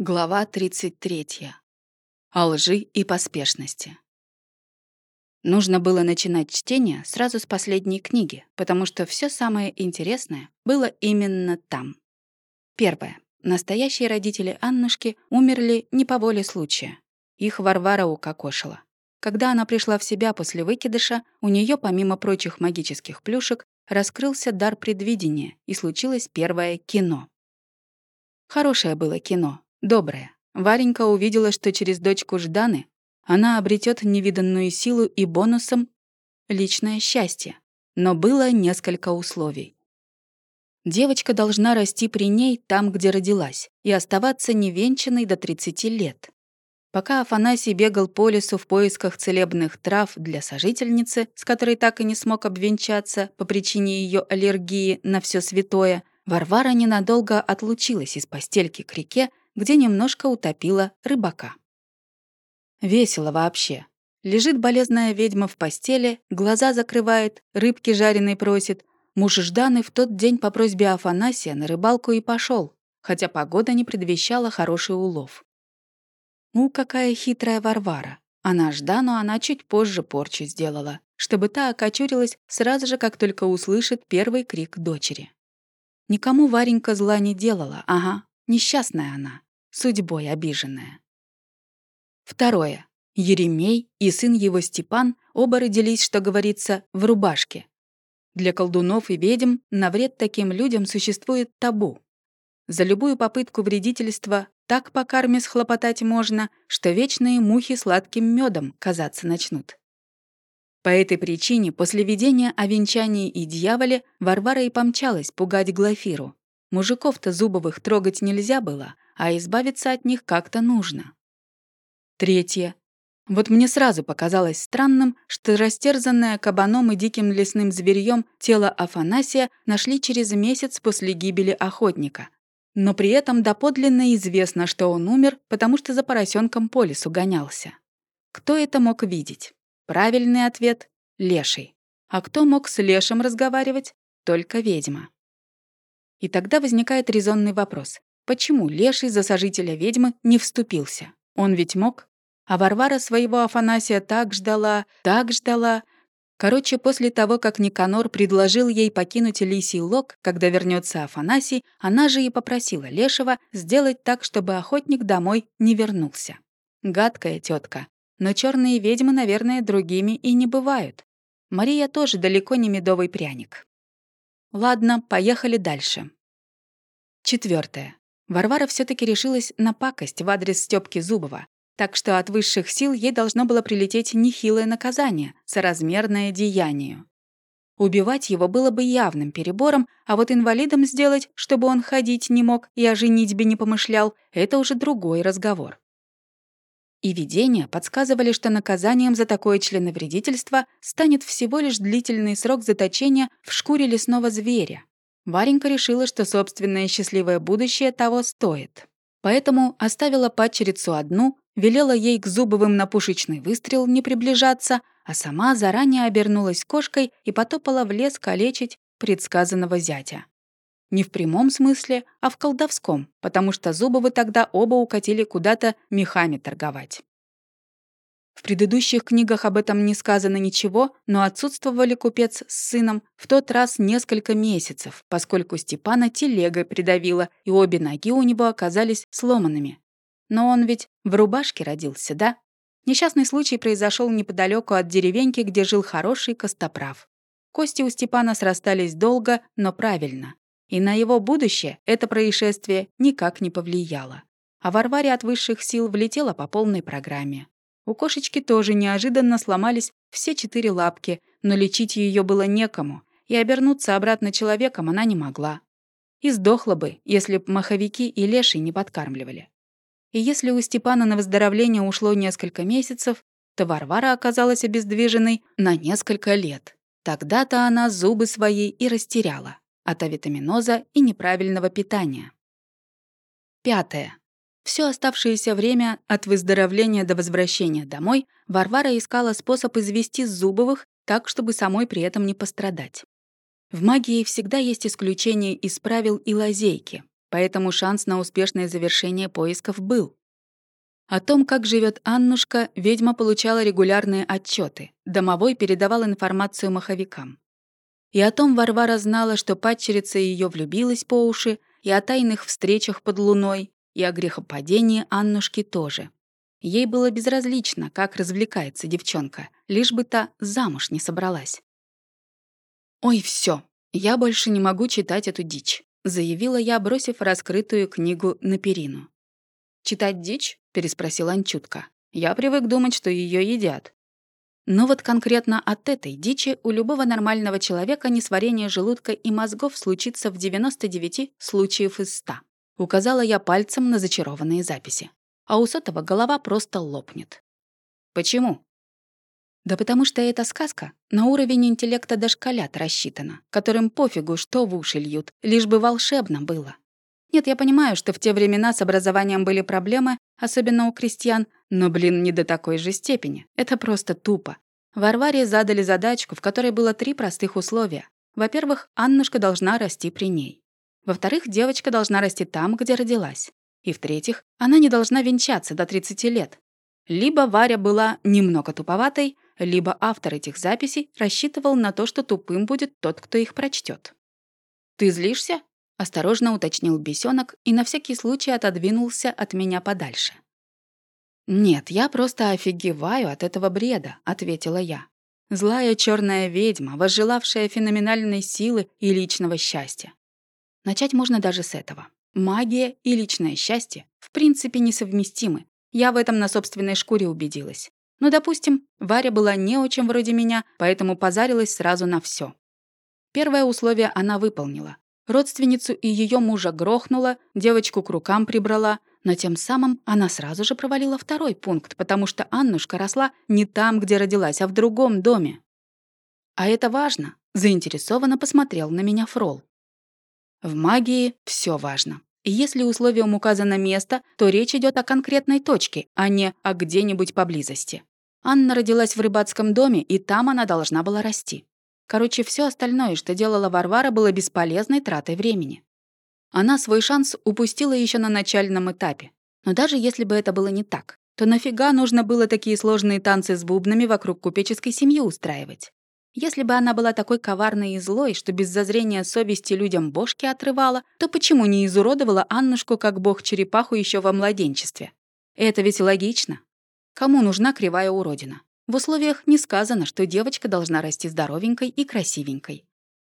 Глава 33. О лжи и поспешности. Нужно было начинать чтение сразу с последней книги, потому что все самое интересное было именно там. Первое. Настоящие родители Аннушки умерли не по воле случая. Их Варвара укокошила. Когда она пришла в себя после выкидыша, у нее, помимо прочих магических плюшек, раскрылся дар предвидения, и случилось первое кино. Хорошее было кино, добрая. Варенька увидела, что через дочку Жданы она обретет невиданную силу и бонусом — личное счастье. Но было несколько условий. Девочка должна расти при ней там, где родилась, и оставаться невенчанной до 30 лет. Пока Афанасий бегал по лесу в поисках целебных трав для сожительницы, с которой так и не смог обвенчаться по причине ее аллергии на все святое, Варвара ненадолго отлучилась из постельки к реке где немножко утопила рыбака. Весело вообще. Лежит болезная ведьма в постели, глаза закрывает, рыбки жареной просит. Муж Жданы в тот день по просьбе Афанасия на рыбалку и пошел, хотя погода не предвещала хороший улов. Ну, какая хитрая Варвара. Она Ждану она чуть позже порчу сделала, чтобы та окочурилась сразу же, как только услышит первый крик дочери. Никому Варенька зла не делала, ага, несчастная она судьбой обиженная. Второе. Еремей и сын его Степан оба родились, что говорится, в рубашке. Для колдунов и ведьм на вред таким людям существует табу. За любую попытку вредительства так по карме схлопотать можно, что вечные мухи сладким медом казаться начнут. По этой причине после видения о венчании и дьяволе Варвара и помчалась пугать Глафиру. Мужиков-то Зубовых трогать нельзя было, а избавиться от них как-то нужно. Третье. Вот мне сразу показалось странным, что растерзанное кабаном и диким лесным зверьем тело Афанасия нашли через месяц после гибели охотника. Но при этом доподлинно известно, что он умер, потому что за поросенком по лесу гонялся. Кто это мог видеть? Правильный ответ — леший. А кто мог с лешим разговаривать? Только ведьма. И тогда возникает резонный вопрос. Почему Леший за сожителя ведьмы не вступился? Он ведь мог. А Варвара своего Афанасия так ждала, так ждала. Короче, после того, как Никанор предложил ей покинуть Лисий лог, когда вернется Афанасий, она же и попросила Лешего сделать так, чтобы охотник домой не вернулся. Гадкая тетка. Но черные ведьмы, наверное, другими и не бывают. Мария тоже далеко не медовый пряник. Ладно, поехали дальше. Четвертое. Варвара все таки решилась на пакость в адрес Стёпки Зубова, так что от высших сил ей должно было прилететь нехилое наказание, соразмерное деянию. Убивать его было бы явным перебором, а вот инвалидом сделать, чтобы он ходить не мог и о женитьбе не помышлял, это уже другой разговор. И видения подсказывали, что наказанием за такое членовредительство станет всего лишь длительный срок заточения в шкуре лесного зверя, Варенька решила, что собственное счастливое будущее того стоит. Поэтому оставила падчерицу одну, велела ей к Зубовым на пушечный выстрел не приближаться, а сама заранее обернулась кошкой и потопала в лес калечить предсказанного зятя. Не в прямом смысле, а в колдовском, потому что Зубовы тогда оба укатили куда-то мехами торговать. В предыдущих книгах об этом не сказано ничего, но отсутствовали купец с сыном в тот раз несколько месяцев, поскольку Степана телегой придавила, и обе ноги у него оказались сломанными. Но он ведь в рубашке родился, да? Несчастный случай произошел неподалеку от деревеньки, где жил хороший костоправ. Кости у Степана срастались долго, но правильно. И на его будущее это происшествие никак не повлияло. А Варваре от высших сил влетело по полной программе. У кошечки тоже неожиданно сломались все четыре лапки, но лечить ее было некому, и обернуться обратно человеком она не могла. И сдохла бы, если б маховики и леший не подкармливали. И если у Степана на выздоровление ушло несколько месяцев, то Варвара оказалась обездвиженной на несколько лет. Тогда-то она зубы свои и растеряла от авитаминоза и неправильного питания. Пятое. Все оставшееся время от выздоровления до возвращения домой Варвара искала способ извести Зубовых так, чтобы самой при этом не пострадать. В магии всегда есть исключения из правил и лазейки, поэтому шанс на успешное завершение поисков был. О том, как живет Аннушка, ведьма получала регулярные отчеты. Домовой передавал информацию маховикам. И о том Варвара знала, что падчерица ее влюбилась по уши, и о тайных встречах под луной, и о грехопадении Аннушки тоже. Ей было безразлично, как развлекается девчонка, лишь бы та замуж не собралась. «Ой, все, я больше не могу читать эту дичь», заявила я, бросив раскрытую книгу на перину. «Читать дичь?» — переспросил Анчутка. «Я привык думать, что ее едят». Но вот конкретно от этой дичи у любого нормального человека несварение желудка и мозгов случится в 99 случаев из 100. Указала я пальцем на зачарованные записи. А у сотого голова просто лопнет. Почему? Да потому что эта сказка на уровень интеллекта дошколят рассчитана, которым пофигу, что в уши льют, лишь бы волшебно было. Нет, я понимаю, что в те времена с образованием были проблемы, особенно у крестьян, но, блин, не до такой же степени. Это просто тупо. Варваре задали задачку, в которой было три простых условия. Во-первых, Аннушка должна расти при ней. Во-вторых, девочка должна расти там, где родилась. И в-третьих, она не должна венчаться до 30 лет. Либо Варя была немного туповатой, либо автор этих записей рассчитывал на то, что тупым будет тот, кто их прочтет. «Ты злишься?» — осторожно уточнил бесенок и на всякий случай отодвинулся от меня подальше. «Нет, я просто офигеваю от этого бреда», — ответила я. «Злая черная ведьма, возжелавшая феноменальной силы и личного счастья. Начать можно даже с этого. Магия и личное счастье в принципе несовместимы. Я в этом на собственной шкуре убедилась. Но, допустим, Варя была не очень вроде меня, поэтому позарилась сразу на все. Первое условие она выполнила. Родственницу и ее мужа грохнула, девочку к рукам прибрала, но тем самым она сразу же провалила второй пункт, потому что Аннушка росла не там, где родилась, а в другом доме. «А это важно», — заинтересованно посмотрел на меня Фрол. В магии все важно. И если условием указано место, то речь идет о конкретной точке, а не о где-нибудь поблизости. Анна родилась в рыбацком доме, и там она должна была расти. Короче, все остальное, что делала Варвара, было бесполезной тратой времени. Она свой шанс упустила еще на начальном этапе. Но даже если бы это было не так, то нафига нужно было такие сложные танцы с бубнами вокруг купеческой семьи устраивать? Если бы она была такой коварной и злой, что без зазрения совести людям бошки отрывала, то почему не изуродовала Аннушку как бог-черепаху еще во младенчестве? Это ведь логично. Кому нужна кривая уродина? В условиях не сказано, что девочка должна расти здоровенькой и красивенькой.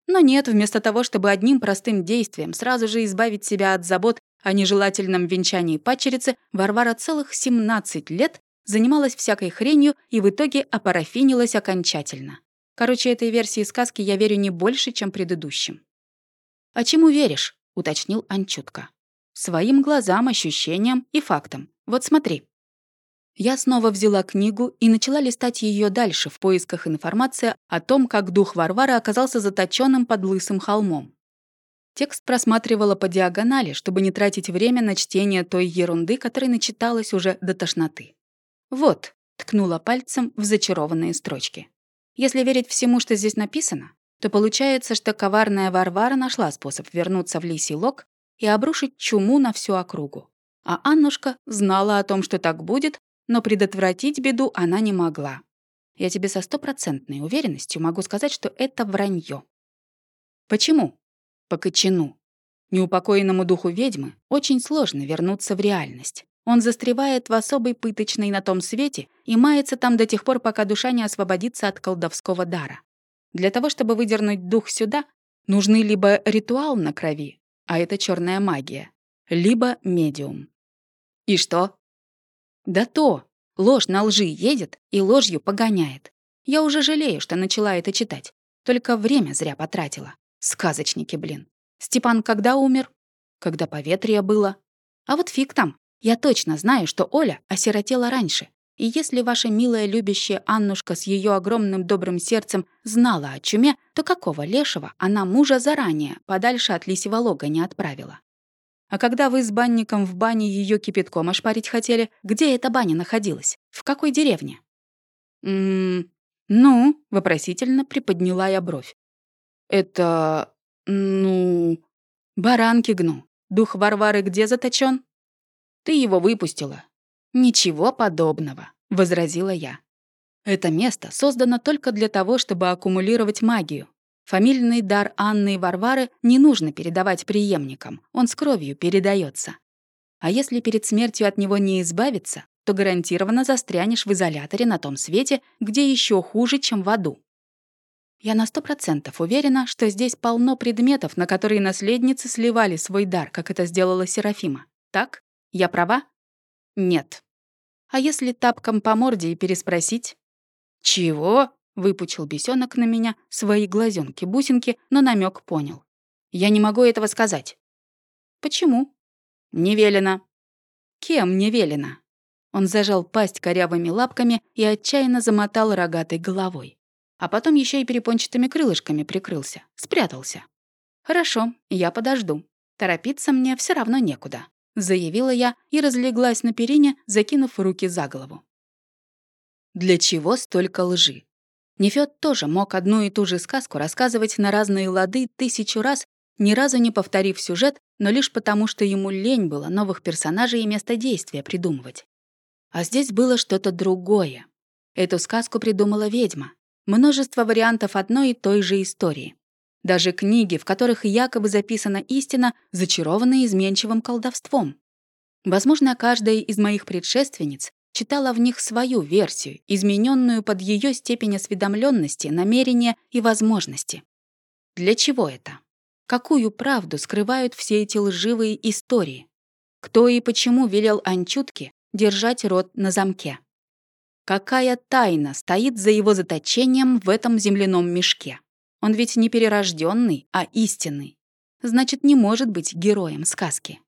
Но нет, вместо того, чтобы одним простым действием сразу же избавить себя от забот о нежелательном венчании падчерицы, Варвара целых 17 лет занималась всякой хренью и в итоге опарафинилась окончательно. Короче, этой версии сказки я верю не больше, чем предыдущим. «А чему веришь?» — уточнил Анчутка. «Своим глазам, ощущениям и фактам. Вот смотри». Я снова взяла книгу и начала листать ее дальше в поисках информации о том, как дух Варвары оказался заточенным под лысым холмом. Текст просматривала по диагонали, чтобы не тратить время на чтение той ерунды, которой начиталась уже до тошноты. «Вот», — ткнула пальцем в зачарованные строчки. Если верить всему, что здесь написано, то получается, что коварная Варвара нашла способ вернуться в Лисий Лог и обрушить чуму на всю округу. А Аннушка знала о том, что так будет, но предотвратить беду она не могла. Я тебе со стопроцентной уверенностью могу сказать, что это вранье. Почему? По кочану. Неупокоенному духу ведьмы очень сложно вернуться в реальность. Он застревает в особой пыточной на том свете и мается там до тех пор, пока душа не освободится от колдовского дара. Для того, чтобы выдернуть дух сюда, нужны либо ритуал на крови, а это черная магия, либо медиум. И что? Да то, ложь на лжи едет и ложью погоняет. Я уже жалею, что начала это читать. Только время зря потратила. Сказочники, блин. Степан когда умер? Когда поветрие было. А вот фиг там, я точно знаю, что Оля осиротела раньше. И если ваша милая любящая Аннушка с ее огромным добрым сердцем знала о чуме, то какого лешего она мужа заранее подальше от лисьего лога не отправила? А когда вы с банником в бане ее кипятком ошпарить хотели, где эта баня находилась? В какой деревне? «М-м, ну, вопросительно приподняла я бровь. Это... ну... Баранки гну. Дух Варвары где заточен? Ты его выпустила. Ничего подобного, возразила я. Это место создано только для того, чтобы аккумулировать магию. Фамильный дар Анны и Варвары не нужно передавать преемникам, он с кровью передается. А если перед смертью от него не избавиться, то гарантированно застрянешь в изоляторе на том свете, где еще хуже, чем в аду. Я на сто процентов уверена, что здесь полно предметов, на которые наследницы сливали свой дар, как это сделала Серафима. Так? Я права? Нет. А если тапком по морде и переспросить? «Чего?» — выпучил бесенок на меня свои глазенки-бусинки, но намек понял. «Я не могу этого сказать». «Почему?» «Не велено». «Кем не велено?» Он зажал пасть корявыми лапками и отчаянно замотал рогатой головой. А потом еще и перепончатыми крылышками прикрылся, спрятался. «Хорошо, я подожду. Торопиться мне все равно некуда», — заявила я и разлеглась на перине, закинув руки за голову. Для чего столько лжи? Нефёд тоже мог одну и ту же сказку рассказывать на разные лады тысячу раз, ни разу не повторив сюжет, но лишь потому, что ему лень было новых персонажей и место действия придумывать. А здесь было что-то другое. Эту сказку придумала ведьма. Множество вариантов одной и той же истории. Даже книги, в которых якобы записана истина, зачарованы изменчивым колдовством. Возможно, каждая из моих предшественниц читала в них свою версию, измененную под ее степень осведомленности, намерения и возможности. Для чего это? Какую правду скрывают все эти лживые истории? Кто и почему велел Анчутке держать рот на замке? Какая тайна стоит за его заточением в этом земляном мешке? Он ведь не перерожденный, а истинный. Значит, не может быть героем сказки.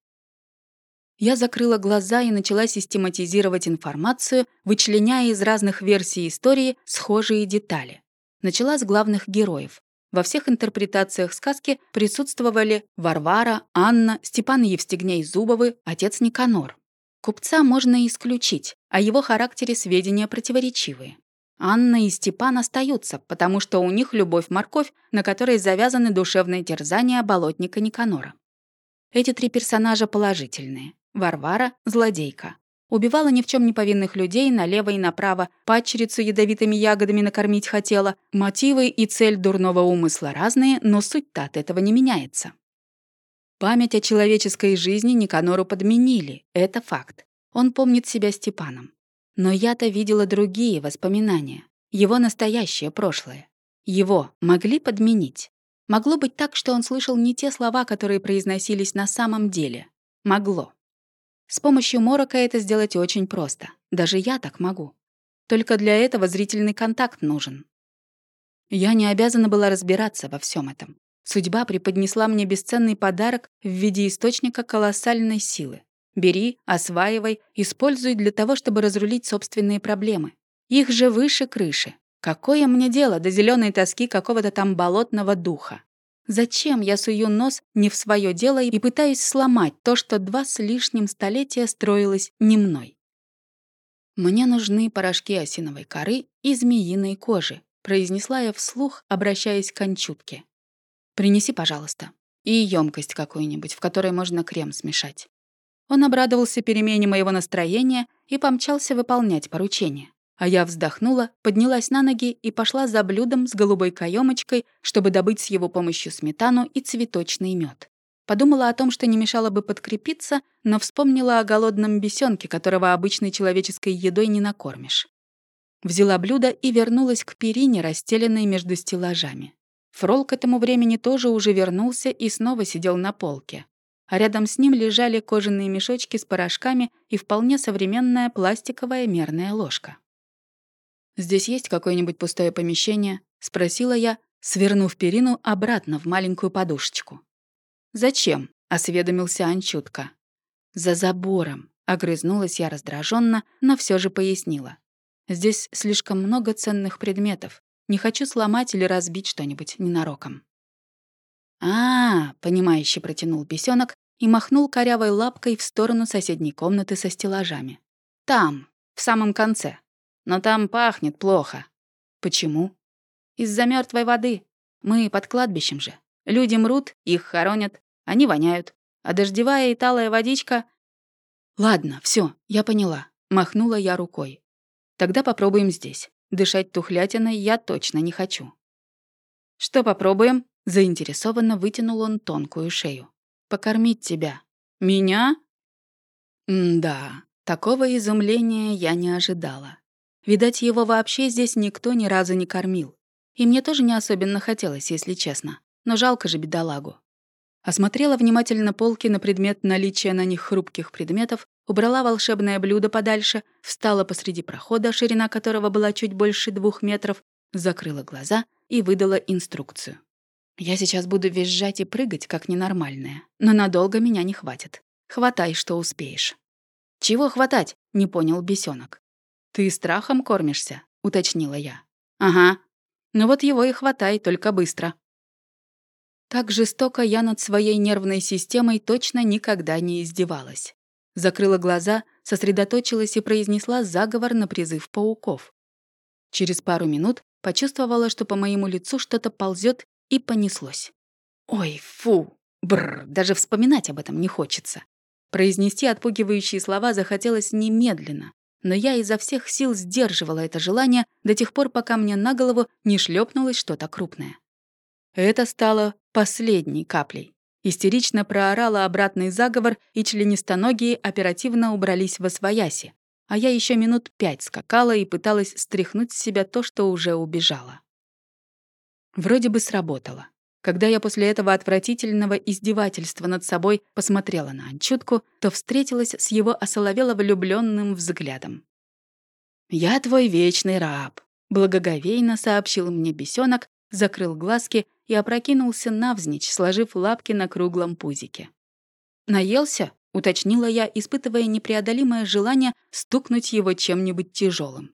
Я закрыла глаза и начала систематизировать информацию, вычленяя из разных версий истории схожие детали. Начала с главных героев. Во всех интерпретациях сказки присутствовали Варвара, Анна, Степан Евстигней Зубовы, отец Никанор. Купца можно исключить, о его характере сведения противоречивые. Анна и Степан остаются, потому что у них любовь-морковь, на которой завязаны душевные терзания болотника Никанора. Эти три персонажа положительные. Варвара — злодейка. Убивала ни в чем не повинных людей налево и направо, падчерицу ядовитыми ягодами накормить хотела. Мотивы и цель дурного умысла разные, но суть-то от этого не меняется. Память о человеческой жизни Никанору подменили, это факт. Он помнит себя Степаном. Но я-то видела другие воспоминания, его настоящее прошлое. Его могли подменить. Могло быть так, что он слышал не те слова, которые произносились на самом деле. Могло. С помощью морока это сделать очень просто. Даже я так могу. Только для этого зрительный контакт нужен. Я не обязана была разбираться во всем этом. Судьба преподнесла мне бесценный подарок в виде источника колоссальной силы. Бери, осваивай, используй для того, чтобы разрулить собственные проблемы. Их же выше крыши. Какое мне дело до зеленой тоски какого-то там болотного духа? Зачем я сую нос не в свое дело и пытаюсь сломать то, что два с лишним столетия строилось не мной? «Мне нужны порошки осиновой коры и змеиной кожи», произнесла я вслух, обращаясь к Анчутке. «Принеси, пожалуйста, и емкость какую-нибудь, в которой можно крем смешать». Он обрадовался перемене моего настроения и помчался выполнять поручение. А я вздохнула, поднялась на ноги и пошла за блюдом с голубой каемочкой, чтобы добыть с его помощью сметану и цветочный мед. Подумала о том, что не мешало бы подкрепиться, но вспомнила о голодном бесенке, которого обычной человеческой едой не накормишь. Взяла блюдо и вернулась к перине, расстеленной между стеллажами. Фрол к этому времени тоже уже вернулся и снова сидел на полке. А рядом с ним лежали кожаные мешочки с порошками и вполне современная пластиковая мерная ложка. «Здесь есть какое-нибудь пустое помещение?» — спросила я, свернув перину обратно в маленькую подушечку. «Зачем?» — осведомился Анчутка. «За забором», — огрызнулась я раздраженно, но все же пояснила. «Здесь слишком много ценных предметов. Не хочу сломать или разбить что-нибудь ненароком». «А, -а — понимающе протянул бесенок и махнул корявой лапкой в сторону соседней комнаты со стеллажами. «Там, в самом конце. Но там пахнет плохо. Почему? Из-за мертвой воды. Мы под кладбищем же. Люди мрут, их хоронят. Они воняют. а дождевая и талая водичка... Ладно, все, я поняла. Махнула я рукой. Тогда попробуем здесь. Дышать тухлятиной я точно не хочу. Что попробуем? Заинтересованно вытянул он тонкую шею. Покормить тебя. Меня? М да, такого изумления я не ожидала. Видать, его вообще здесь никто ни разу не кормил. И мне тоже не особенно хотелось, если честно. Но жалко же бедолагу. Осмотрела внимательно полки на предмет наличия на них хрупких предметов, убрала волшебное блюдо подальше, встала посреди прохода, ширина которого была чуть больше двух метров, закрыла глаза и выдала инструкцию. «Я сейчас буду визжать и прыгать, как ненормальная, но надолго меня не хватит. Хватай, что успеешь». «Чего хватать?» — не понял бесенок. «Ты страхом кормишься?» — уточнила я. «Ага. Ну вот его и хватай, только быстро». Так жестоко я над своей нервной системой точно никогда не издевалась. Закрыла глаза, сосредоточилась и произнесла заговор на призыв пауков. Через пару минут почувствовала, что по моему лицу что-то ползет и понеслось. «Ой, фу! Бррр, даже вспоминать об этом не хочется». Произнести отпугивающие слова захотелось немедленно, но я изо всех сил сдерживала это желание до тех пор, пока мне на голову не шлепнулось что-то крупное. Это стало последней каплей. Истерично проорала обратный заговор, и членистоногие оперативно убрались во свояси, а я еще минут пять скакала и пыталась стряхнуть с себя то, что уже убежало. Вроде бы сработало. Когда я после этого отвратительного издевательства над собой посмотрела на Анчутку, то встретилась с его осоловело влюбленным взглядом. «Я твой вечный раб», — благоговейно сообщил мне бесенок, закрыл глазки и опрокинулся навзничь, сложив лапки на круглом пузике. «Наелся?» — уточнила я, испытывая непреодолимое желание стукнуть его чем-нибудь тяжелым.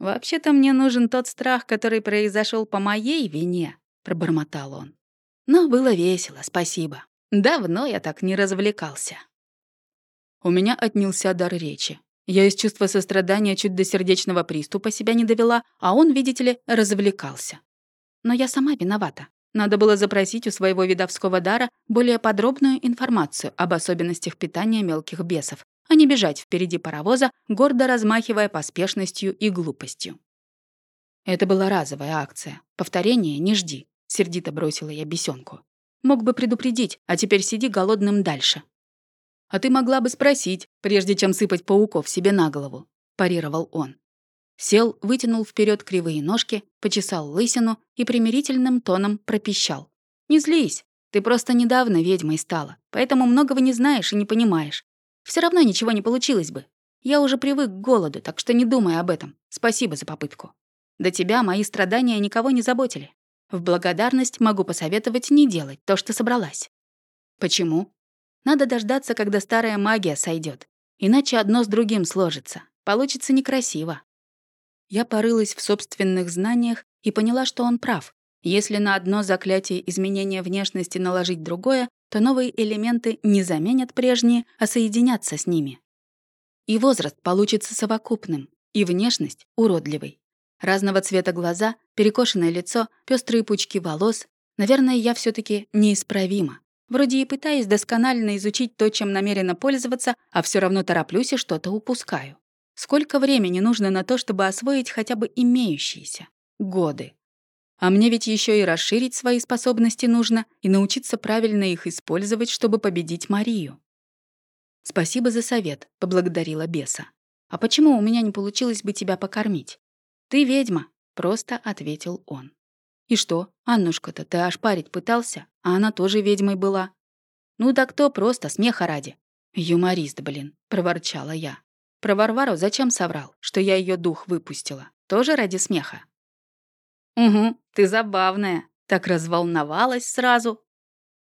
«Вообще-то мне нужен тот страх, который произошел по моей вине», — пробормотал он. «Но было весело, спасибо. Давно я так не развлекался». У меня отнялся дар речи. Я из чувства сострадания чуть до сердечного приступа себя не довела, а он, видите ли, развлекался. Но я сама виновата. Надо было запросить у своего видовского дара более подробную информацию об особенностях питания мелких бесов, а не бежать впереди паровоза, гордо размахивая поспешностью и глупостью. Это была разовая акция. Повторения не жди. Сердито бросила я бесенку. Мог бы предупредить, а теперь сиди голодным дальше. А ты могла бы спросить, прежде чем сыпать пауков себе на голову, парировал он. Сел, вытянул вперед кривые ножки, почесал лысину и примирительным тоном пропищал. «Не злись, ты просто недавно ведьмой стала, поэтому многого не знаешь и не понимаешь. Все равно ничего не получилось бы. Я уже привык к голоду, так что не думай об этом. Спасибо за попытку. До тебя мои страдания никого не заботили. В благодарность могу посоветовать не делать то, что собралась. Почему? Надо дождаться, когда старая магия сойдет, Иначе одно с другим сложится. Получится некрасиво. Я порылась в собственных знаниях и поняла, что он прав. Если на одно заклятие изменения внешности наложить другое, то новые элементы не заменят прежние, а соединятся с ними. И возраст получится совокупным, и внешность — уродливой. Разного цвета глаза, перекошенное лицо, пестрые пучки волос. Наверное, я все таки неисправима. Вроде и пытаюсь досконально изучить то, чем намерена пользоваться, а все равно тороплюсь и что-то упускаю. Сколько времени нужно на то, чтобы освоить хотя бы имеющиеся? Годы. А мне ведь еще и расширить свои способности нужно и научиться правильно их использовать, чтобы победить Марию. «Спасибо за совет», — поблагодарила беса. «А почему у меня не получилось бы тебя покормить?» «Ты ведьма», — просто ответил он. «И что, Аннушка-то ты аж парить пытался, а она тоже ведьмой была». «Ну да кто просто, смеха ради». «Юморист, блин», — проворчала я. Про Варвару зачем соврал, что я ее дух выпустила? Тоже ради смеха? «Угу, ты забавная», — так разволновалась сразу.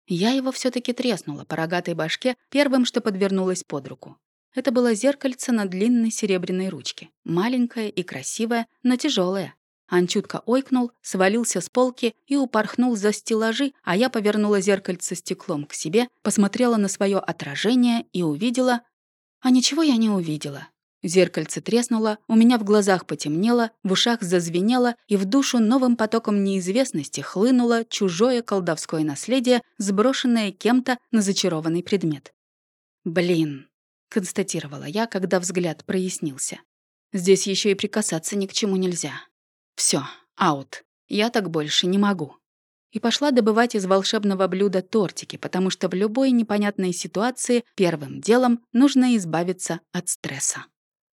Я его все таки треснула по рогатой башке первым, что подвернулось под руку. Это было зеркальце на длинной серебряной ручке. Маленькое и красивое, но тяжелое. Анчутка ойкнул, свалился с полки и упорхнул за стеллажи, а я повернула зеркальце стеклом к себе, посмотрела на свое отражение и увидела... А ничего я не увидела. Зеркальце треснуло, у меня в глазах потемнело, в ушах зазвенело, и в душу новым потоком неизвестности хлынуло чужое колдовское наследие, сброшенное кем-то на зачарованный предмет. «Блин», — констатировала я, когда взгляд прояснился. «Здесь еще и прикасаться ни к чему нельзя. Все, аут. Я так больше не могу» и пошла добывать из волшебного блюда тортики, потому что в любой непонятной ситуации первым делом нужно избавиться от стресса.